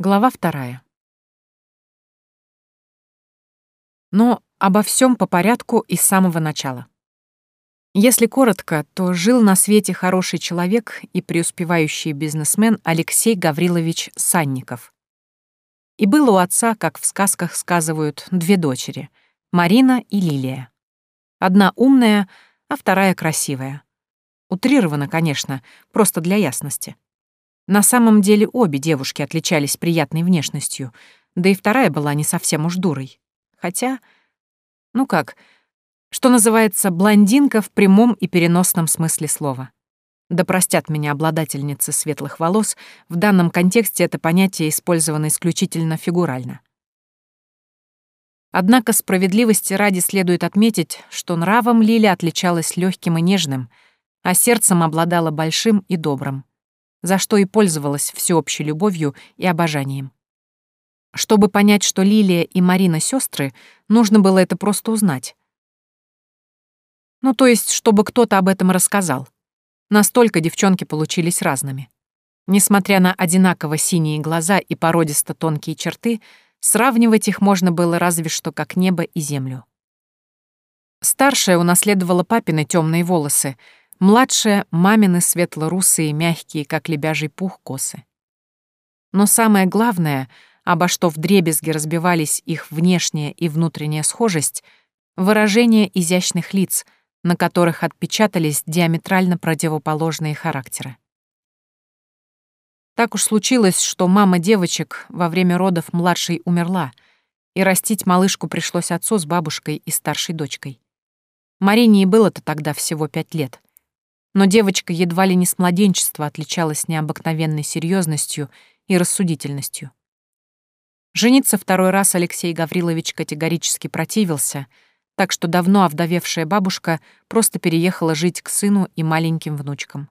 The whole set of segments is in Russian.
Глава вторая. Но обо всем по порядку и с самого начала. Если коротко, то жил на свете хороший человек и преуспевающий бизнесмен Алексей Гаврилович Санников. И было у отца, как в сказках сказывают, две дочери — Марина и Лилия. Одна умная, а вторая красивая. Утрировано, конечно, просто для ясности. На самом деле обе девушки отличались приятной внешностью, да и вторая была не совсем уж дурой. Хотя, ну как, что называется, блондинка в прямом и переносном смысле слова. Да простят меня обладательницы светлых волос, в данном контексте это понятие использовано исключительно фигурально. Однако справедливости ради следует отметить, что нравом Лиля отличалась легким и нежным, а сердцем обладала большим и добрым за что и пользовалась всеобщей любовью и обожанием. Чтобы понять, что Лилия и Марина сестры, нужно было это просто узнать. Ну, то есть, чтобы кто-то об этом рассказал. Настолько девчонки получились разными. Несмотря на одинаково синие глаза и породисто тонкие черты, сравнивать их можно было разве что как небо и землю. Старшая унаследовала папины темные волосы, Младшая — мамины светло-русые, мягкие, как лебяжий пух, косы. Но самое главное, обо что вдребезги разбивались их внешняя и внутренняя схожесть — выражение изящных лиц, на которых отпечатались диаметрально противоположные характеры. Так уж случилось, что мама девочек во время родов младшей умерла, и растить малышку пришлось отцу с бабушкой и старшей дочкой. Марине и было-то тогда всего пять лет — но девочка едва ли не с младенчества отличалась необыкновенной серьезностью и рассудительностью. Жениться второй раз Алексей Гаврилович категорически противился, так что давно овдовевшая бабушка просто переехала жить к сыну и маленьким внучкам.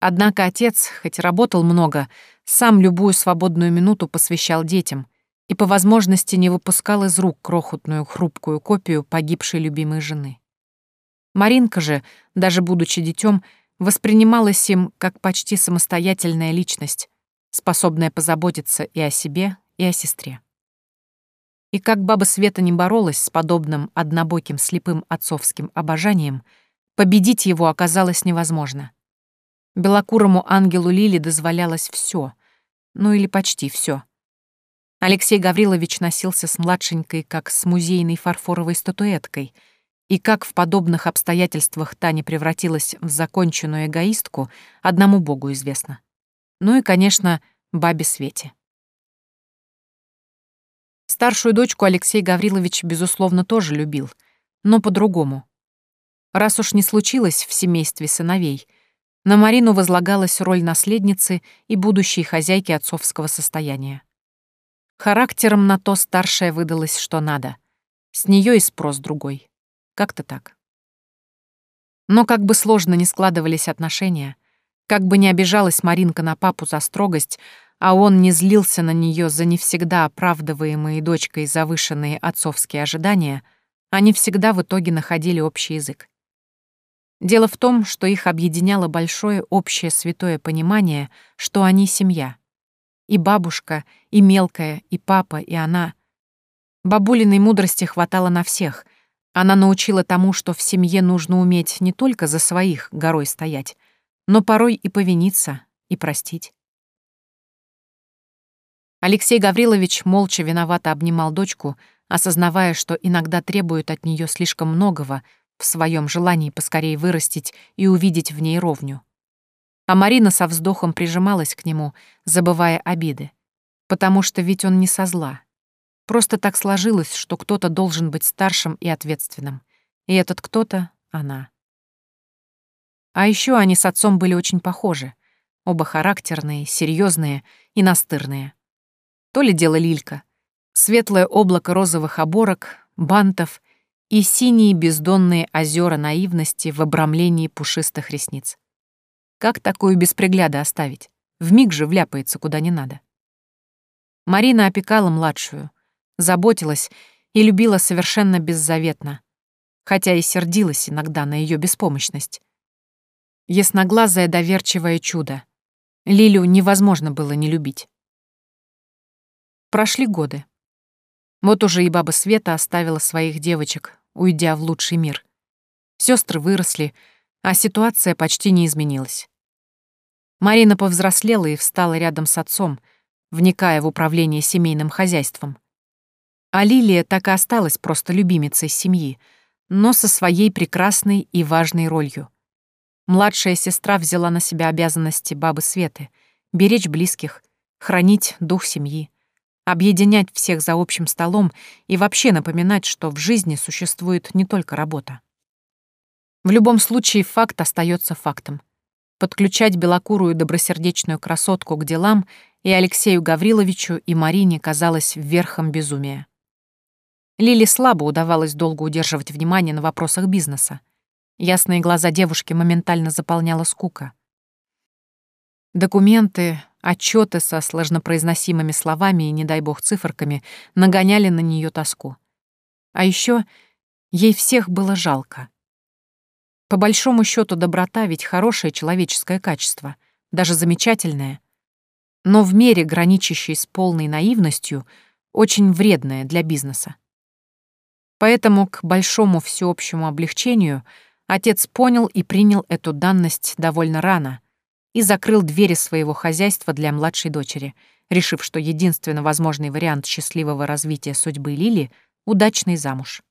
Однако отец, хоть работал много, сам любую свободную минуту посвящал детям и по возможности не выпускал из рук крохотную хрупкую копию погибшей любимой жены. Маринка же, даже будучи детем, воспринималась им как почти самостоятельная личность, способная позаботиться и о себе, и о сестре. И как баба Света не боролась с подобным однобоким слепым отцовским обожанием, победить его оказалось невозможно. Белокурому ангелу Лили дозволялось все, ну или почти все. Алексей Гаврилович носился с младшенькой, как с музейной фарфоровой статуэткой — и как в подобных обстоятельствах Таня превратилась в законченную эгоистку, одному богу известно. Ну и, конечно, бабе Свете. Старшую дочку Алексей Гаврилович, безусловно, тоже любил, но по-другому. Раз уж не случилось в семействе сыновей, на Марину возлагалась роль наследницы и будущей хозяйки отцовского состояния. Характером на то старшая выдалась что надо. С нее и спрос другой. Как-то так. Но как бы сложно ни складывались отношения, как бы не обижалась Маринка на папу за строгость, а он не злился на нее за не всегда оправдываемые дочкой завышенные отцовские ожидания, они всегда в итоге находили общий язык. Дело в том, что их объединяло большое общее святое понимание, что они семья. И бабушка, и мелкая, и папа, и она. Бабулиной мудрости хватало на всех, она научила тому, что в семье нужно уметь не только за своих горой стоять, но порой и повиниться, и простить. Алексей Гаврилович молча виновато обнимал дочку, осознавая, что иногда требует от нее слишком многого в своем желании поскорее вырастить и увидеть в ней ровню. А Марина со вздохом прижималась к нему, забывая обиды, потому что ведь он не со зла, Просто так сложилось, что кто-то должен быть старшим и ответственным. И этот кто-то — она. А еще они с отцом были очень похожи. Оба характерные, серьезные и настырные. То ли дело Лилька. Светлое облако розовых оборок, бантов и синие бездонные озера наивности в обрамлении пушистых ресниц. Как такую без пригляда оставить? Вмиг же вляпается куда не надо. Марина опекала младшую — заботилась и любила совершенно беззаветно, хотя и сердилась иногда на ее беспомощность. Ясноглазое доверчивое чудо. Лилю невозможно было не любить. Прошли годы. Вот уже и баба Света оставила своих девочек, уйдя в лучший мир. Сестры выросли, а ситуация почти не изменилась. Марина повзрослела и встала рядом с отцом, вникая в управление семейным хозяйством. А Лилия так и осталась просто любимицей семьи, но со своей прекрасной и важной ролью. Младшая сестра взяла на себя обязанности бабы Светы — беречь близких, хранить дух семьи, объединять всех за общим столом и вообще напоминать, что в жизни существует не только работа. В любом случае факт остается фактом. Подключать белокурую добросердечную красотку к делам и Алексею Гавриловичу, и Марине казалось верхом безумия. Лили слабо удавалось долго удерживать внимание на вопросах бизнеса. Ясные глаза девушки моментально заполняла скука. Документы, отчеты со сложнопроизносимыми словами и, не дай бог, циферками нагоняли на нее тоску. А еще ей всех было жалко. По большому счету доброта ведь хорошее человеческое качество, даже замечательное, но в мере, граничащей с полной наивностью, очень вредное для бизнеса. Поэтому к большому всеобщему облегчению отец понял и принял эту данность довольно рано и закрыл двери своего хозяйства для младшей дочери, решив, что единственно возможный вариант счастливого развития судьбы Лили — удачный замуж.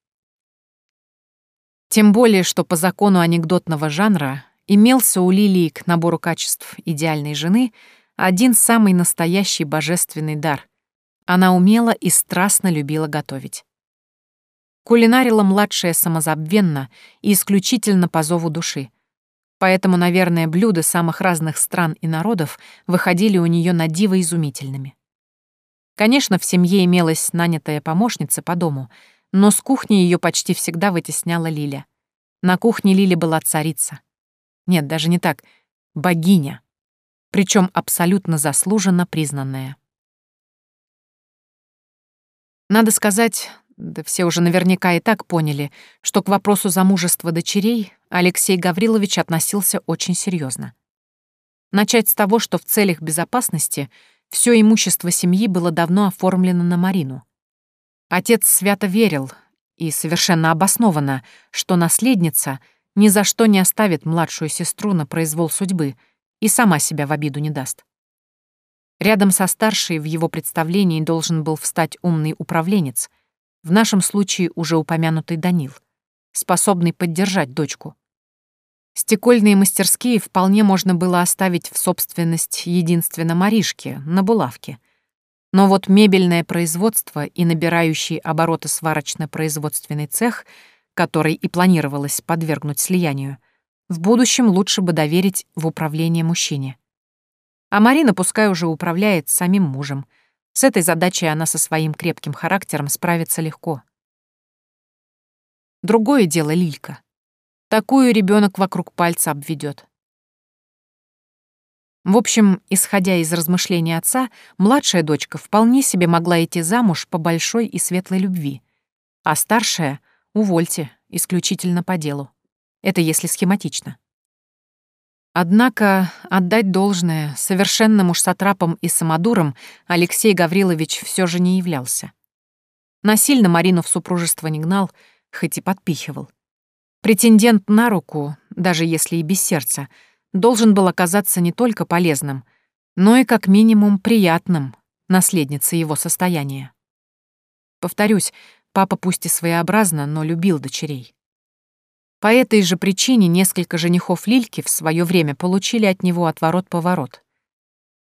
Тем более, что по закону анекдотного жанра имелся у Лилии к набору качеств идеальной жены один самый настоящий божественный дар. Она умела и страстно любила готовить. Кулинарила младшая самозабвенно и исключительно по зову души. Поэтому, наверное, блюда самых разных стран и народов выходили у нее на диво изумительными. Конечно, в семье имелась нанятая помощница по дому — но с кухни ее почти всегда вытесняла Лиля. На кухне Лили была царица. Нет, даже не так. Богиня. Причем абсолютно заслуженно признанная. Надо сказать, да все уже наверняка и так поняли, что к вопросу замужества дочерей Алексей Гаврилович относился очень серьезно. Начать с того, что в целях безопасности все имущество семьи было давно оформлено на Марину. Отец свято верил, и совершенно обоснованно, что наследница ни за что не оставит младшую сестру на произвол судьбы и сама себя в обиду не даст. Рядом со старшей в его представлении должен был встать умный управленец, в нашем случае уже упомянутый Данил, способный поддержать дочку. Стекольные мастерские вполне можно было оставить в собственность единственно Маришке на булавке — но вот мебельное производство и набирающий обороты сварочно-производственный цех, который и планировалось подвергнуть слиянию, в будущем лучше бы доверить в управление мужчине. А Марина пускай уже управляет самим мужем. С этой задачей она со своим крепким характером справится легко. Другое дело Лилька. Такую ребенок вокруг пальца обведет. В общем, исходя из размышлений отца, младшая дочка вполне себе могла идти замуж по большой и светлой любви, а старшая — увольте, исключительно по делу. Это если схематично. Однако отдать должное совершенным уж сатрапом и самодуром Алексей Гаврилович все же не являлся. Насильно Марину в супружество не гнал, хоть и подпихивал. Претендент на руку, даже если и без сердца — должен был оказаться не только полезным, но и как минимум приятным наследницей его состояния. Повторюсь, папа пусть и своеобразно, но любил дочерей. По этой же причине несколько женихов Лильки в свое время получили от него отворот-поворот.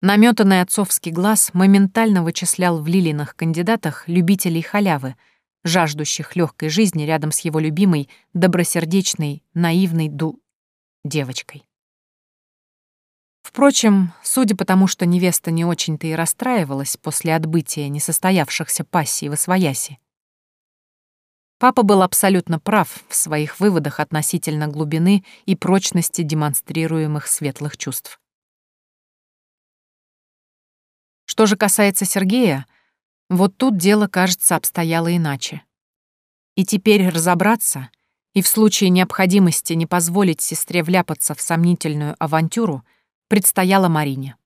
Наметанный отцовский глаз моментально вычислял в Лилиных кандидатах любителей халявы, жаждущих легкой жизни рядом с его любимой, добросердечной, наивной ду... девочкой. Впрочем, судя по тому, что невеста не очень-то и расстраивалась после отбытия несостоявшихся пассий в Освояси, папа был абсолютно прав в своих выводах относительно глубины и прочности демонстрируемых светлых чувств. Что же касается Сергея, вот тут дело, кажется, обстояло иначе. И теперь разобраться и в случае необходимости не позволить сестре вляпаться в сомнительную авантюру — предстояло Марине.